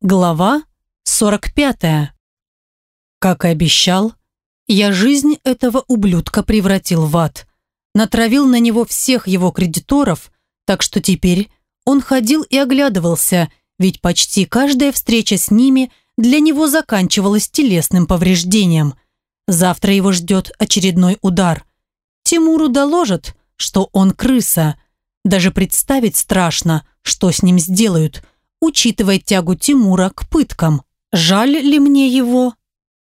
Глава 45. Как и обещал, я жизнь этого ублюдка превратил в ад. Натравил на него всех его кредиторов, так что теперь он ходил и оглядывался, ведь почти каждая встреча с ними для него заканчивалась телесным повреждением. Завтра его ждет очередной удар. Тимуру доложат, что он крыса. Даже представить страшно, что с ним сделают – учитывая тягу Тимура к пыткам. Жаль ли мне его?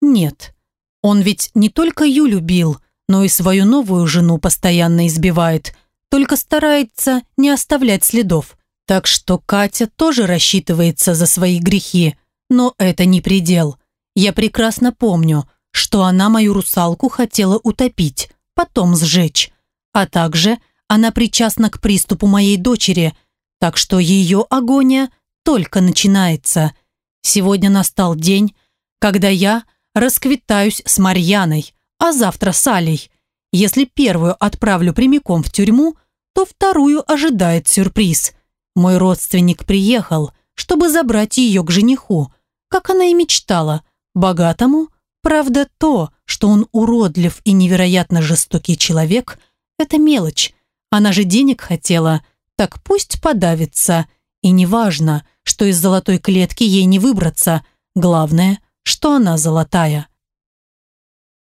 Нет. Он ведь не только Ю любил, но и свою новую жену постоянно избивает, только старается не оставлять следов. Так что Катя тоже рассчитывается за свои грехи, но это не предел. Я прекрасно помню, что она мою русалку хотела утопить, потом сжечь. А также она причастна к приступу моей дочери, так что ее агония – только начинается. Сегодня настал день, когда я расквитаюсь с Марьяной, а завтра с Алей. Если первую отправлю прямиком в тюрьму, то вторую ожидает сюрприз. Мой родственник приехал, чтобы забрать ее к жениху, как она и мечтала, богатому. Правда, то, что он уродлив и невероятно жестокий человек, это мелочь. Она же денег хотела, так пусть подавится. И неважно, что из золотой клетки ей не выбраться. Главное, что она золотая.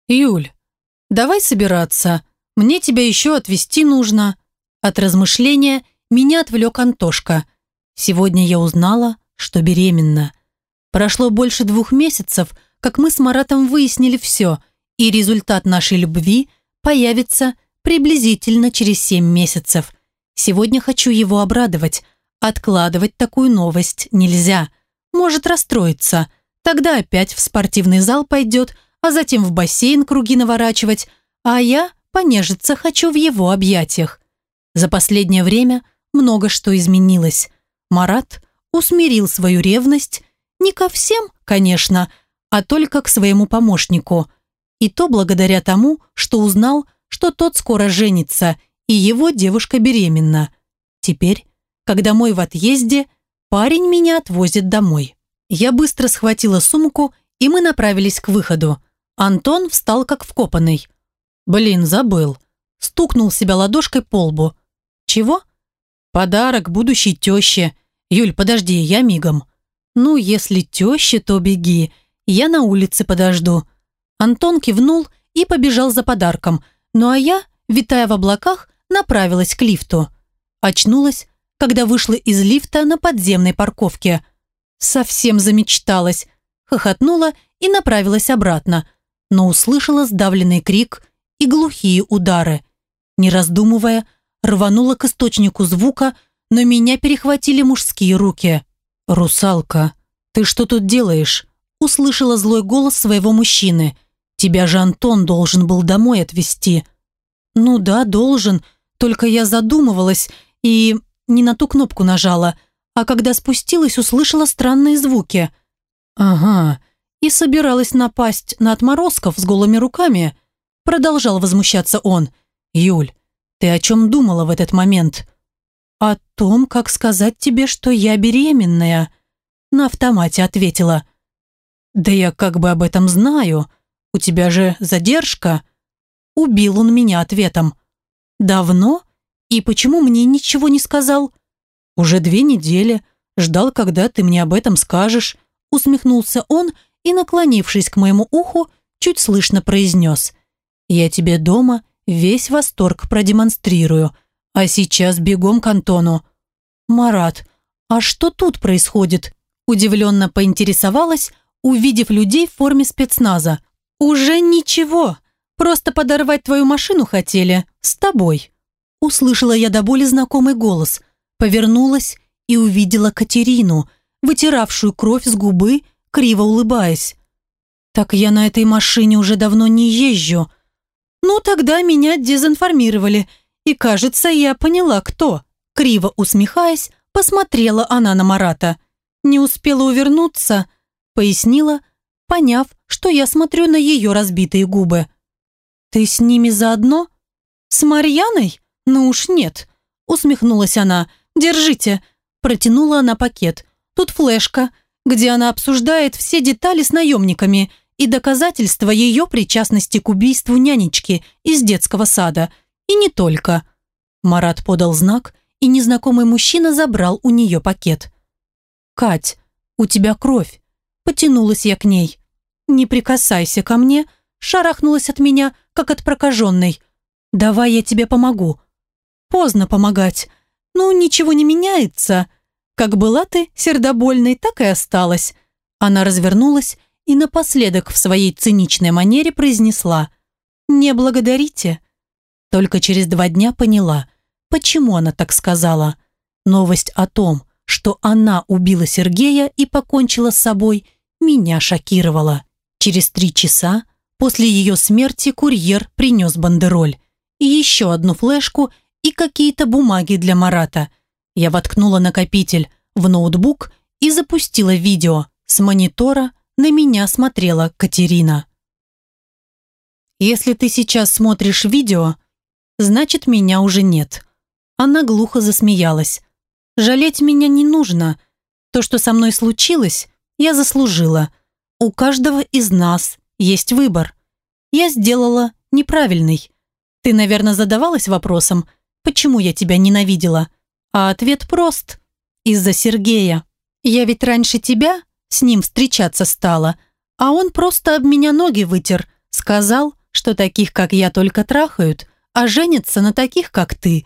«Юль, давай собираться. Мне тебя еще отвезти нужно». От размышления меня отвлек Антошка. Сегодня я узнала, что беременна. Прошло больше двух месяцев, как мы с Маратом выяснили все, и результат нашей любви появится приблизительно через семь месяцев. Сегодня хочу его обрадовать, Откладывать такую новость нельзя. Может расстроиться. Тогда опять в спортивный зал пойдет, а затем в бассейн круги наворачивать, а я понежиться хочу в его объятиях. За последнее время много что изменилось. Марат усмирил свою ревность не ко всем, конечно, а только к своему помощнику. И то благодаря тому, что узнал, что тот скоро женится, и его девушка беременна. Теперь когда мой в отъезде, парень меня отвозит домой. Я быстро схватила сумку, и мы направились к выходу. Антон встал как вкопанный. «Блин, забыл». Стукнул себя ладошкой по лбу. «Чего?» «Подарок будущей теще. Юль, подожди, я мигом». «Ну, если теща, то беги. Я на улице подожду». Антон кивнул и побежал за подарком. Ну а я, витая в облаках, направилась к лифту. Очнулась когда вышла из лифта на подземной парковке. Совсем замечталась, хохотнула и направилась обратно, но услышала сдавленный крик и глухие удары. Не раздумывая, рванула к источнику звука, но меня перехватили мужские руки. «Русалка, ты что тут делаешь?» Услышала злой голос своего мужчины. «Тебя же Антон должен был домой отвезти». «Ну да, должен, только я задумывалась и не на ту кнопку нажала, а когда спустилась, услышала странные звуки. «Ага, и собиралась напасть на отморозков с голыми руками», продолжал возмущаться он. «Юль, ты о чем думала в этот момент?» «О том, как сказать тебе, что я беременная», на автомате ответила. «Да я как бы об этом знаю. У тебя же задержка». Убил он меня ответом. «Давно?» «И почему мне ничего не сказал?» «Уже две недели. Ждал, когда ты мне об этом скажешь», усмехнулся он и, наклонившись к моему уху, чуть слышно произнес. «Я тебе дома весь восторг продемонстрирую, а сейчас бегом к Антону». «Марат, а что тут происходит?» Удивленно поинтересовалась, увидев людей в форме спецназа. «Уже ничего, просто подорвать твою машину хотели, с тобой». Услышала я до боли знакомый голос, повернулась и увидела Катерину, вытиравшую кровь с губы, криво улыбаясь. «Так я на этой машине уже давно не езжу». «Ну, тогда меня дезинформировали, и, кажется, я поняла, кто». Криво усмехаясь, посмотрела она на Марата. «Не успела увернуться», — пояснила, поняв, что я смотрю на ее разбитые губы. «Ты с ними заодно? С Марьяной?» «Ну уж нет», — усмехнулась она. «Держите». Протянула она пакет. «Тут флешка. где она обсуждает все детали с наемниками и доказательства ее причастности к убийству нянечки из детского сада. И не только. Марат подал знак, и незнакомый мужчина забрал у нее пакет. «Кать, у тебя кровь». Потянулась я к ней. «Не прикасайся ко мне», шарахнулась от меня, как от прокаженной. «Давай я тебе помогу». «Поздно помогать. Ну, ничего не меняется. Как была ты сердобольной, так и осталась». Она развернулась и напоследок в своей циничной манере произнесла «Не благодарите». Только через два дня поняла, почему она так сказала. Новость о том, что она убила Сергея и покончила с собой, меня шокировала. Через три часа после ее смерти курьер принес бандероль и еще одну флешку и какие-то бумаги для Марата. Я воткнула накопитель в ноутбук и запустила видео. С монитора на меня смотрела Катерина. «Если ты сейчас смотришь видео, значит, меня уже нет». Она глухо засмеялась. «Жалеть меня не нужно. То, что со мной случилось, я заслужила. У каждого из нас есть выбор. Я сделала неправильный. Ты, наверное, задавалась вопросом, почему я тебя ненавидела? А ответ прост. Из-за Сергея. Я ведь раньше тебя с ним встречаться стала, а он просто об меня ноги вытер, сказал, что таких, как я, только трахают, а женятся на таких, как ты.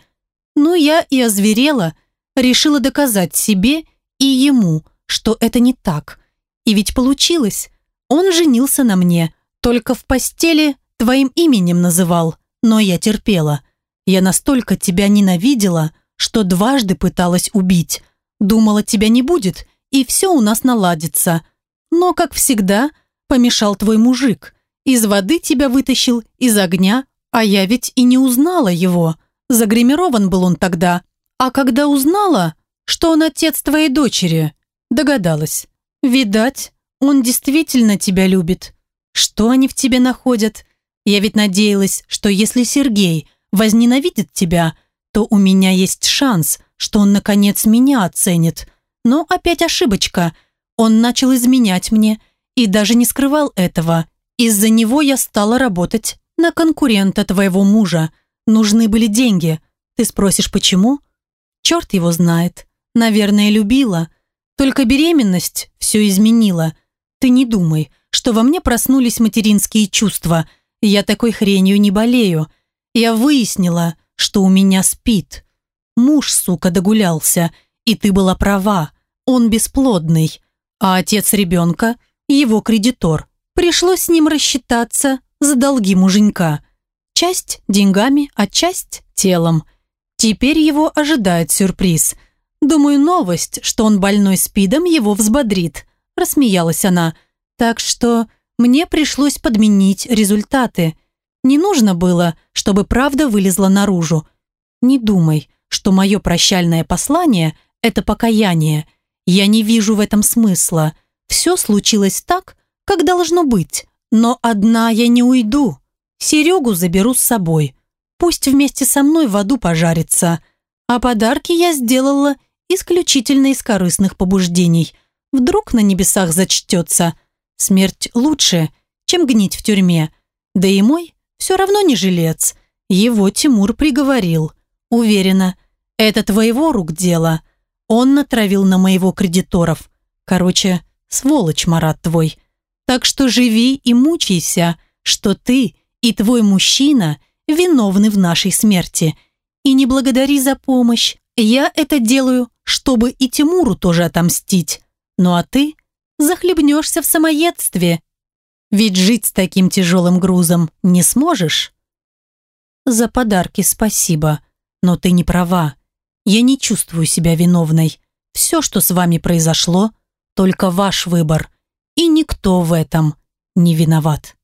Ну, я и озверела, решила доказать себе и ему, что это не так. И ведь получилось. Он женился на мне, только в постели твоим именем называл, но я терпела. Я настолько тебя ненавидела, что дважды пыталась убить. Думала, тебя не будет, и все у нас наладится. Но, как всегда, помешал твой мужик. Из воды тебя вытащил, из огня, а я ведь и не узнала его. Загримирован был он тогда. А когда узнала, что он отец твоей дочери, догадалась. Видать, он действительно тебя любит. Что они в тебе находят? Я ведь надеялась, что если Сергей возненавидит тебя, то у меня есть шанс, что он, наконец, меня оценит. Но опять ошибочка. Он начал изменять мне и даже не скрывал этого. Из-за него я стала работать на конкурента твоего мужа. Нужны были деньги. Ты спросишь, почему? Черт его знает. Наверное, любила. Только беременность все изменила. Ты не думай, что во мне проснулись материнские чувства. Я такой хренью не болею. Я выяснила, что у меня спит. Муж, сука, догулялся, и ты была права. Он бесплодный. А отец ребенка – его кредитор. Пришлось с ним рассчитаться за долги муженька. Часть деньгами, а часть телом. Теперь его ожидает сюрприз. Думаю, новость, что он больной спидом, его взбодрит. Рассмеялась она. Так что мне пришлось подменить результаты. Не нужно было, чтобы правда вылезла наружу. Не думай, что мое прощальное послание – это покаяние. Я не вижу в этом смысла. Все случилось так, как должно быть. Но одна я не уйду. Серегу заберу с собой. Пусть вместе со мной в аду пожарится. А подарки я сделала исключительно из корыстных побуждений. Вдруг на небесах зачтется. Смерть лучше, чем гнить в тюрьме. Да и мой все равно не жилец. Его Тимур приговорил. Уверена, это твоего рук дело. Он натравил на моего кредиторов. Короче, сволочь, Марат твой. Так что живи и мучайся, что ты и твой мужчина виновны в нашей смерти. И не благодари за помощь. Я это делаю, чтобы и Тимуру тоже отомстить. Ну а ты захлебнешься в самоедстве. Ведь жить с таким тяжелым грузом не сможешь. За подарки спасибо, но ты не права. Я не чувствую себя виновной. Все, что с вами произошло, только ваш выбор. И никто в этом не виноват.